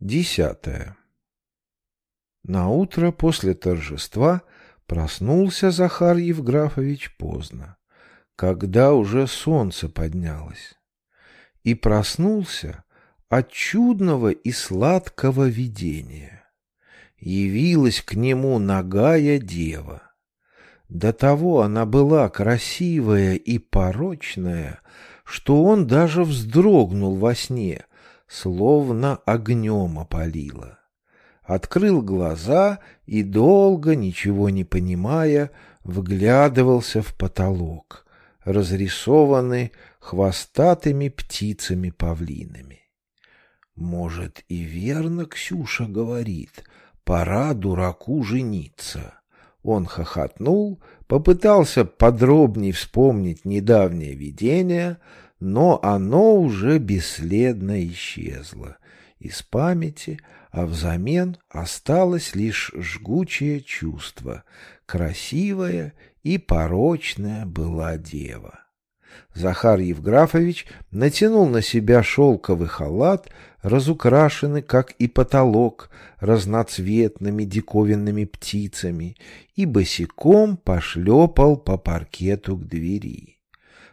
Десятое. На утро после торжества проснулся Захар Евграфович поздно, когда уже солнце поднялось. И проснулся от чудного и сладкого видения. Явилась к нему нагая дева. До того она была красивая и порочная, что он даже вздрогнул во сне — словно огнем опалило. Открыл глаза и, долго, ничего не понимая, вглядывался в потолок, разрисованный хвостатыми птицами-павлинами. Может, и верно Ксюша говорит, пора дураку жениться. Он хохотнул, попытался подробнее вспомнить недавнее видение, но оно уже бесследно исчезло из памяти, а взамен осталось лишь жгучее чувство. Красивая и порочная была дева. Захар Евграфович натянул на себя шелковый халат, разукрашенный, как и потолок, разноцветными диковинными птицами, и босиком пошлепал по паркету к двери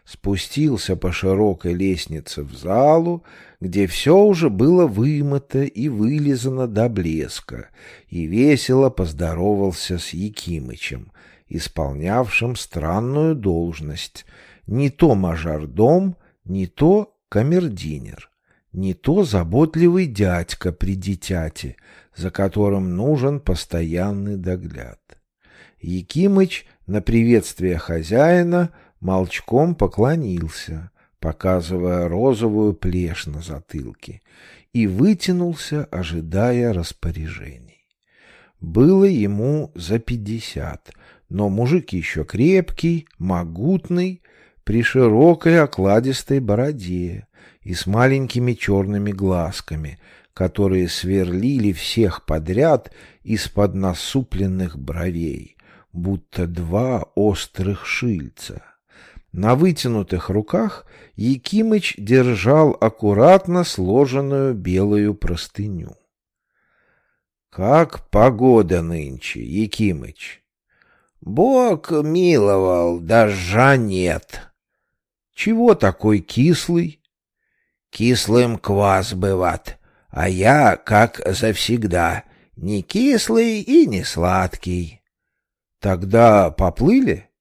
спустился по широкой лестнице в залу, где все уже было вымыто и вылизано до блеска, и весело поздоровался с Якимычем, исполнявшим странную должность, не то мажордом, не то камердинер, не то заботливый дядька при дитяте, за которым нужен постоянный догляд. Якимыч на приветствие хозяина — молчком поклонился, показывая розовую плешь на затылке, и вытянулся, ожидая распоряжений. Было ему за пятьдесят, но мужик еще крепкий, могутный, при широкой окладистой бороде и с маленькими черными глазками, которые сверлили всех подряд из-под насупленных бровей, будто два острых шильца. На вытянутых руках Якимыч держал аккуратно сложенную белую простыню. «Как погода нынче, Якимыч?» «Бог миловал, дождя нет». «Чего такой кислый?» «Кислым квас бывает, а я, как завсегда, не кислый и не сладкий». «Тогда поплыли?»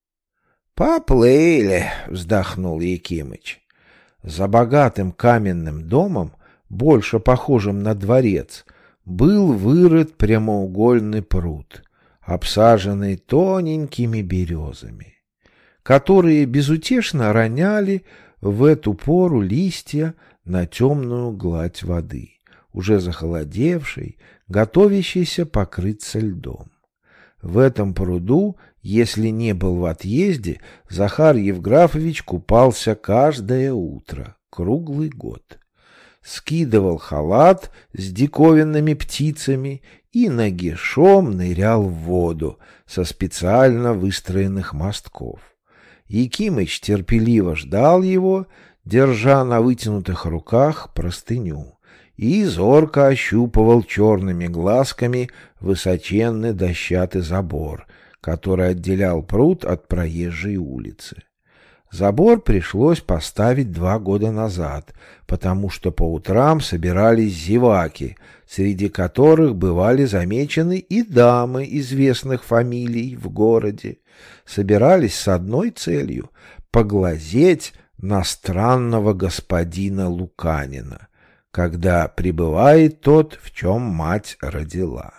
«Поплыли», — вздохнул Якимыч. За богатым каменным домом, больше похожим на дворец, был вырыт прямоугольный пруд, обсаженный тоненькими березами, которые безутешно роняли в эту пору листья на темную гладь воды, уже захолодевшей, готовящейся покрыться льдом. В этом пруду если не был в отъезде, Захар Евграфович купался каждое утро, круглый год. Скидывал халат с диковинными птицами и нагишом нырял в воду со специально выстроенных мостков. Якимыч терпеливо ждал его, держа на вытянутых руках простыню, и зорко ощупывал черными глазками высоченный дощатый забор — который отделял пруд от проезжей улицы. Забор пришлось поставить два года назад, потому что по утрам собирались зеваки, среди которых бывали замечены и дамы известных фамилий в городе. Собирались с одной целью — поглазеть на странного господина Луканина, когда прибывает тот, в чем мать родила.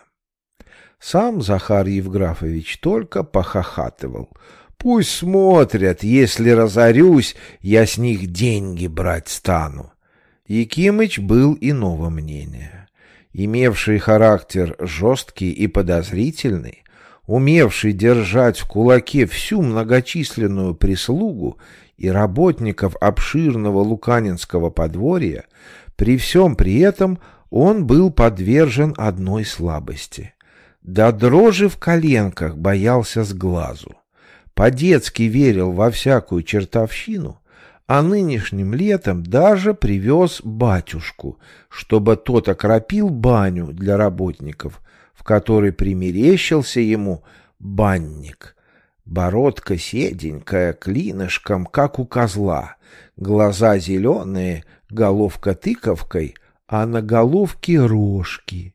Сам Захар Евграфович только похохатывал. Пусть смотрят, если разорюсь, я с них деньги брать стану. Якимыч был иного мнения. Имевший характер жесткий и подозрительный, умевший держать в кулаке всю многочисленную прислугу и работников обширного луканинского подворья, при всем при этом он был подвержен одной слабости. До дрожи в коленках боялся с глазу. По-детски верил во всякую чертовщину, а нынешним летом даже привез батюшку, чтобы тот окропил баню для работников, в которой примерещился ему банник. Бородка седенькая, клинышком, как у козла, глаза зеленые, головка тыковкой, а на головке рожки.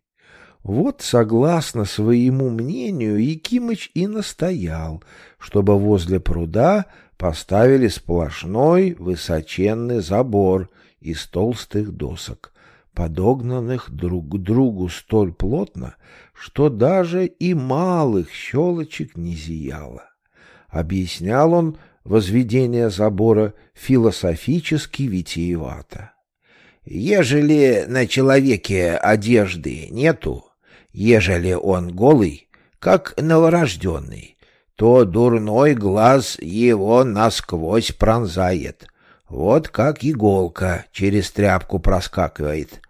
Вот, согласно своему мнению, Якимыч и настоял, чтобы возле пруда поставили сплошной высоченный забор из толстых досок, подогнанных друг к другу столь плотно, что даже и малых щелочек не зияло. Объяснял он возведение забора философически витиевато. Ежели на человеке одежды нету, ежели он голый, как новорожденный, то дурной глаз его насквозь пронзает, вот как иголка через тряпку проскакивает.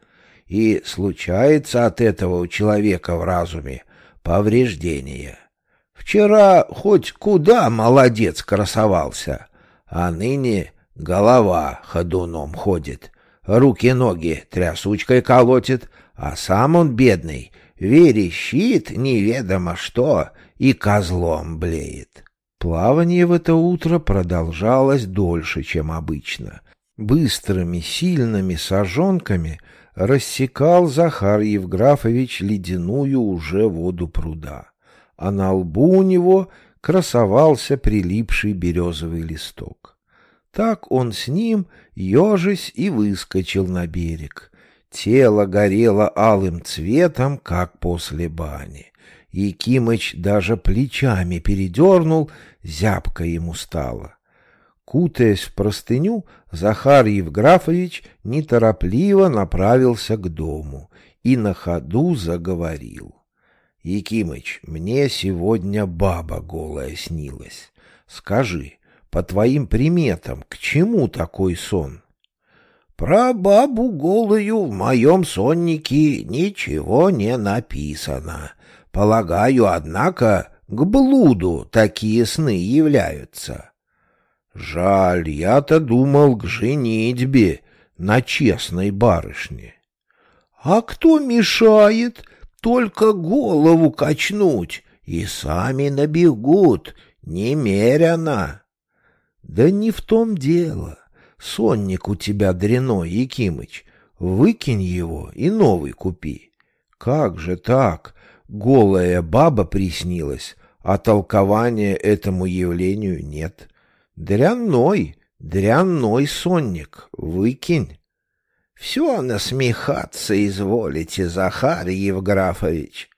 И случается от этого у человека в разуме повреждение. Вчера хоть куда молодец красовался, а ныне голова ходуном ходит, руки-ноги трясучкой колотит, а сам он, бедный, верещит неведомо что и козлом блеет. Плавание в это утро продолжалось дольше, чем обычно. Быстрыми, сильными сожонками рассекал Захар Евграфович ледяную уже воду пруда а на лбу у него красовался прилипший березовый листок. Так он с ним, ежась, и выскочил на берег. Тело горело алым цветом, как после бани. Якимыч даже плечами передернул, зябко ему стало. Кутаясь в простыню, Захар Евграфович неторопливо направился к дому и на ходу заговорил. Якимыч, мне сегодня баба голая снилась. Скажи, по твоим приметам, к чему такой сон? Про бабу голую в моем соннике ничего не написано. Полагаю, однако, к блуду такие сны являются. Жаль, я-то думал к женитьбе на честной барышне. А кто мешает? Только голову качнуть, и сами набегут, немерено. Да не в том дело. Сонник у тебя дряной, Якимыч. Выкинь его и новый купи. Как же так? Голая баба приснилась, а толкования этому явлению нет. Дрянной, дрянной сонник, выкинь. Все насмехаться изволите, Захарий Евграфович.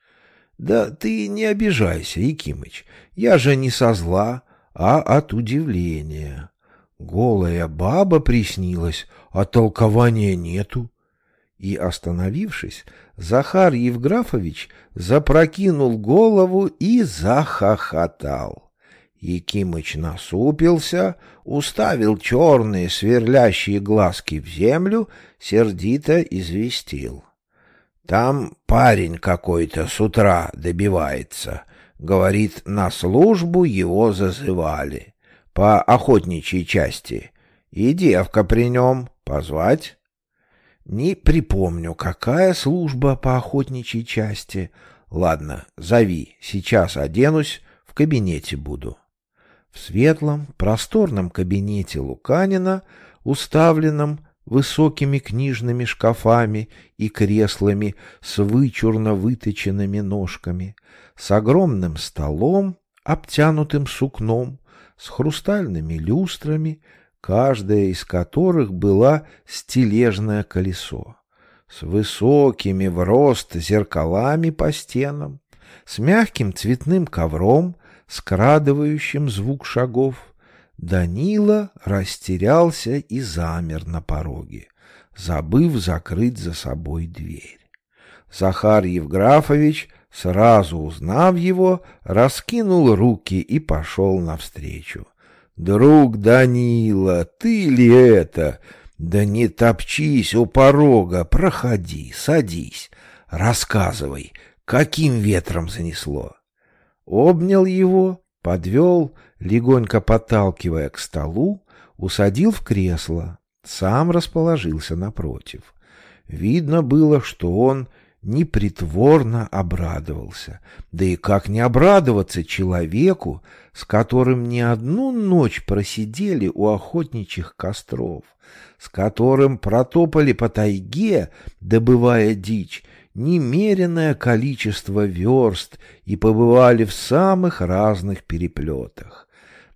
Да ты не обижайся, Якимыч, я же не со зла, а от удивления. Голая баба приснилась, а толкования нету. И, остановившись, Захар Евграфович запрокинул голову и захохотал. Якимыч насупился, уставил черные сверлящие глазки в землю, сердито известил. Там парень какой-то с утра добивается. Говорит, на службу его зазывали. По охотничьей части. И девка при нем. Позвать? Не припомню, какая служба по охотничьей части. Ладно, зови. Сейчас оденусь, в кабинете буду. В светлом, просторном кабинете Луканина, уставленном высокими книжными шкафами и креслами с вычурно выточенными ножками, с огромным столом, обтянутым сукном, с хрустальными люстрами, каждая из которых была стележное колесо, с высокими в рост зеркалами по стенам, с мягким цветным ковром, скрадывающим звук шагов, Данила растерялся и замер на пороге, забыв закрыть за собой дверь. Захар Евграфович, сразу узнав его, раскинул руки и пошел навстречу. «Друг Данила, ты ли это? Да не топчись у порога, проходи, садись, рассказывай, каким ветром занесло?» Обнял его, подвел, легонько подталкивая к столу, усадил в кресло, сам расположился напротив. Видно было, что он непритворно обрадовался. Да и как не обрадоваться человеку, с которым не одну ночь просидели у охотничьих костров, с которым протопали по тайге, добывая дичь, немеренное количество верст и побывали в самых разных переплетах.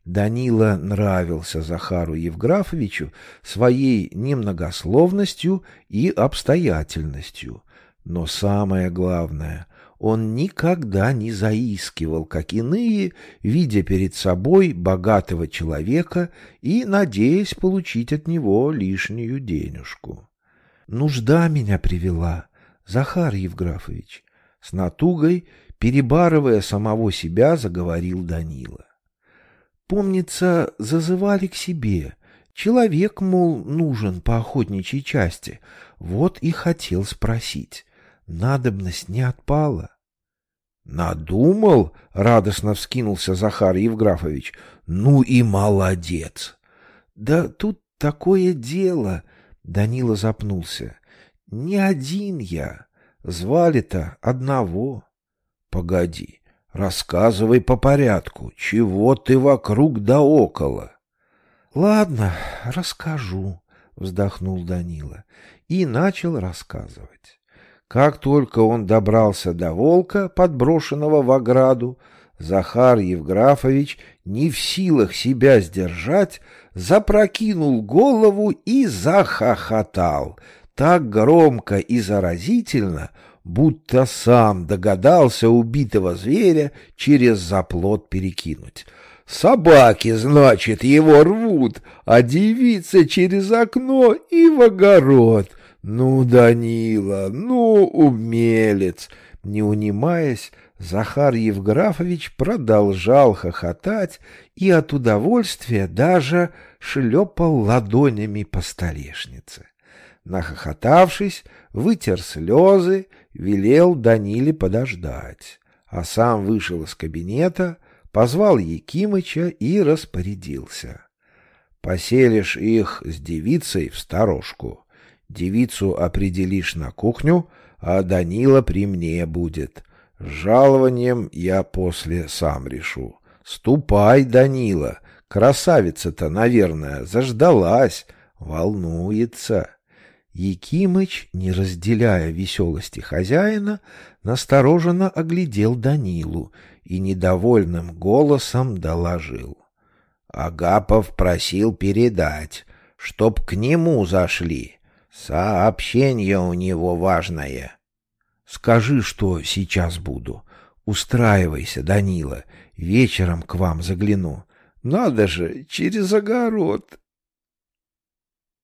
Данила нравился Захару Евграфовичу своей немногословностью и обстоятельностью. Но самое главное, он никогда не заискивал, как иные, видя перед собой богатого человека и надеясь получить от него лишнюю денежку. «Нужда меня привела, Захар Евграфович», — с натугой, перебарывая самого себя, заговорил Данила. Помнится, зазывали к себе. Человек, мол, нужен по охотничьей части. Вот и хотел спросить. Надобность не отпала. Надумал? Радостно вскинулся Захар Евграфович. Ну и молодец. Да тут такое дело. Данила запнулся. Не один я. Звали-то одного. Погоди, Рассказывай по порядку, чего ты вокруг да около. Ладно, расскажу, вздохнул Данила и начал рассказывать. Как только он добрался до волка, подброшенного в ограду, Захар Евграфович, не в силах себя сдержать, запрокинул голову и захохотал так громко и заразительно, будто сам догадался убитого зверя через заплот перекинуть. Собаки, значит, его рвут, а девица через окно и в огород. Ну, Данила, ну, умелец! Не унимаясь, Захар Евграфович продолжал хохотать и от удовольствия даже шлепал ладонями по столешнице. Нахохотавшись, вытер слезы, велел Даниле подождать, а сам вышел из кабинета, позвал Якимыча и распорядился. Поселишь их с девицей в сторожку. Девицу определишь на кухню, а Данила при мне будет. С жалованием я после сам решу. Ступай, Данила, красавица-то, наверное, заждалась, волнуется. Якимыч, не разделяя веселости хозяина, настороженно оглядел Данилу и недовольным голосом доложил. Агапов просил передать, чтоб к нему зашли. Сообщение у него важное. Скажи, что сейчас буду. Устраивайся, Данила, вечером к вам загляну. Надо же, через огород.